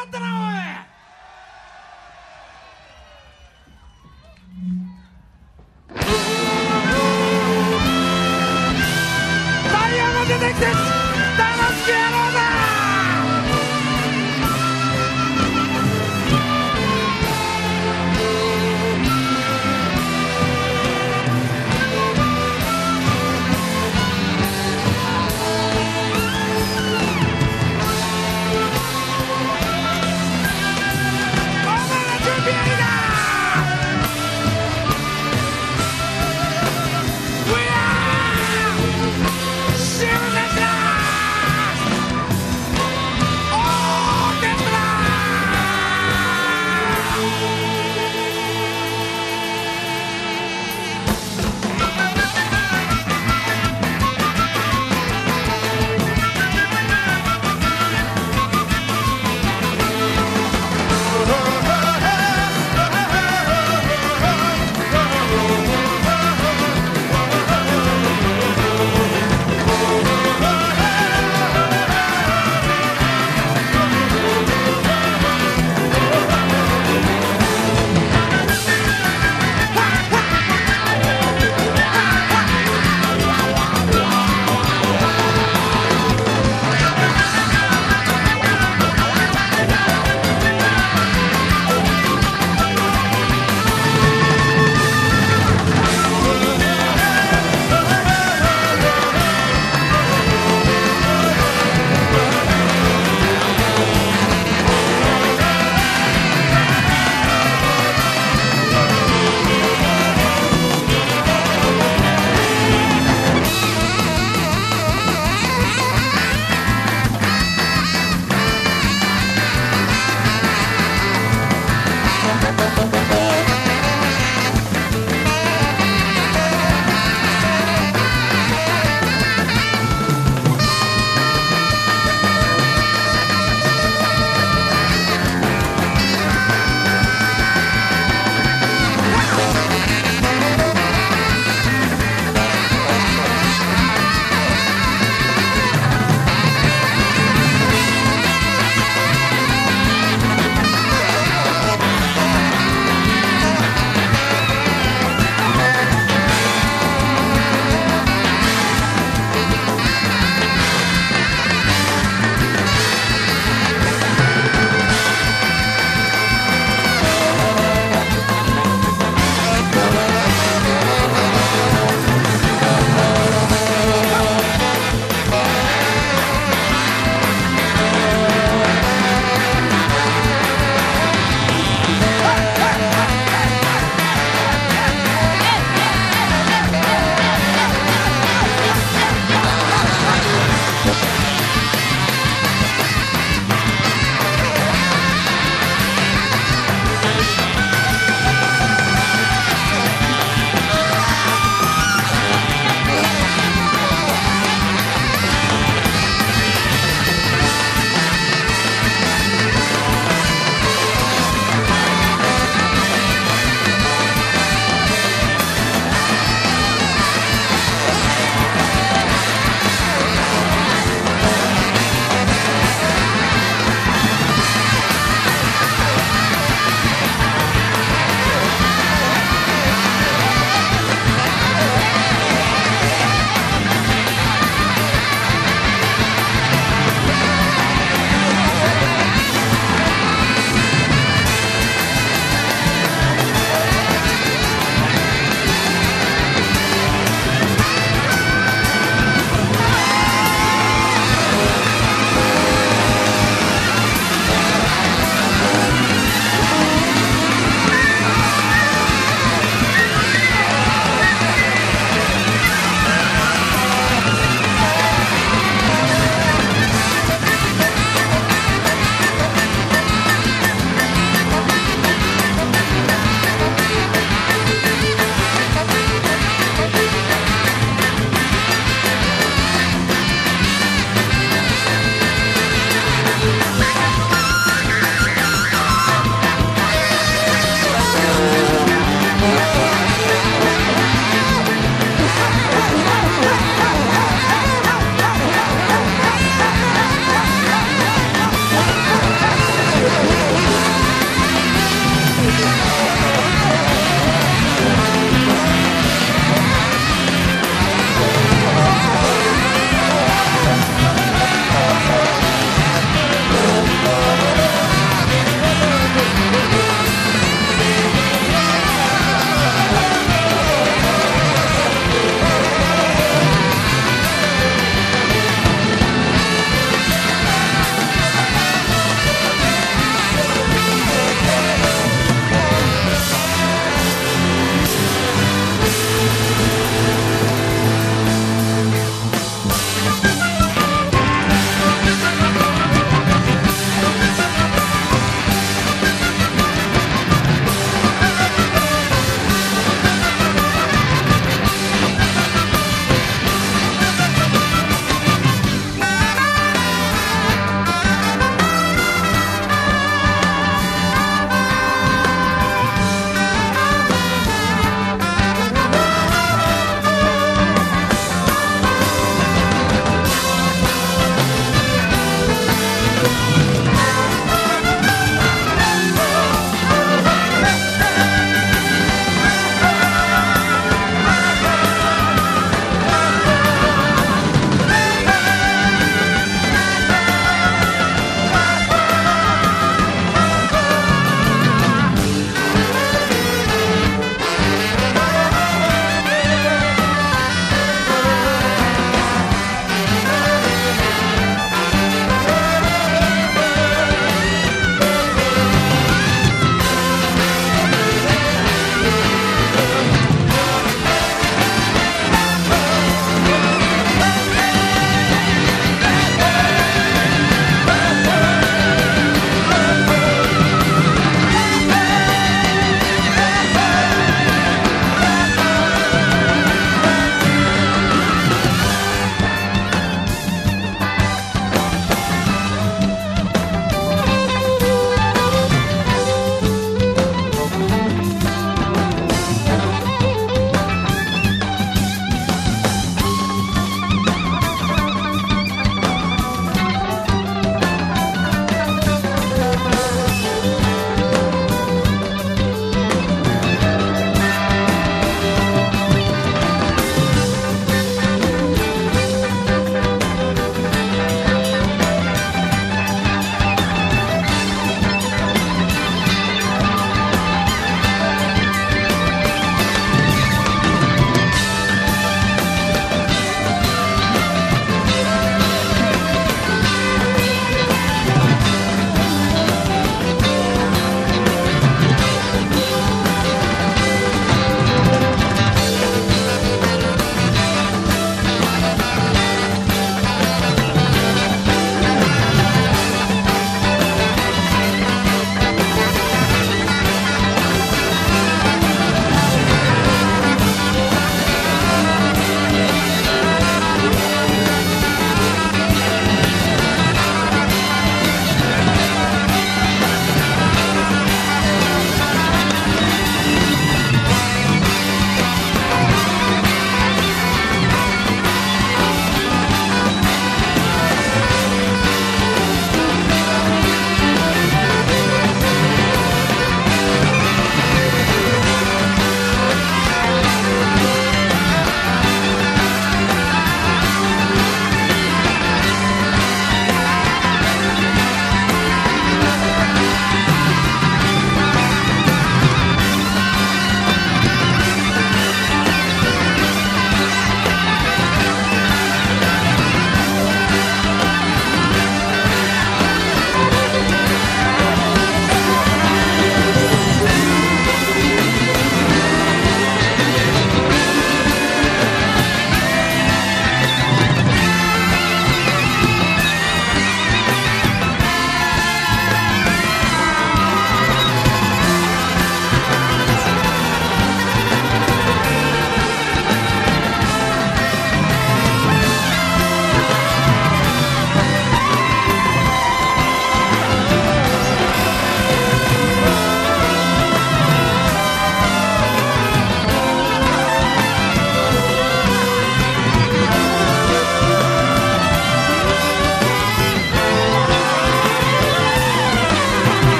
Look at that!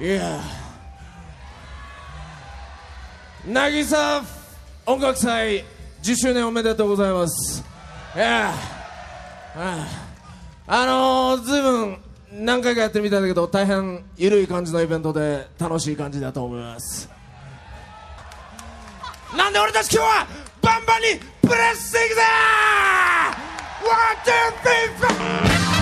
いや渚音楽祭10周年おめでとうございます。いやあのー、ずいぶん何回かやってみたんだけど大変ゆるい感じのイベントで楽しい感じだと思います。なんで俺たち今日はバンバンにプレッシていだぜ One, two, three, four!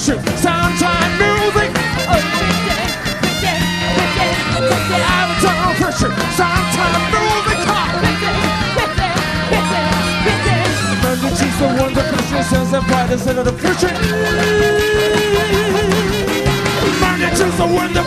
worship, sometime music. I'm a total Christian, sometime music. Remember, she's the one that Christian says that pride is the future. Remember, she's the one that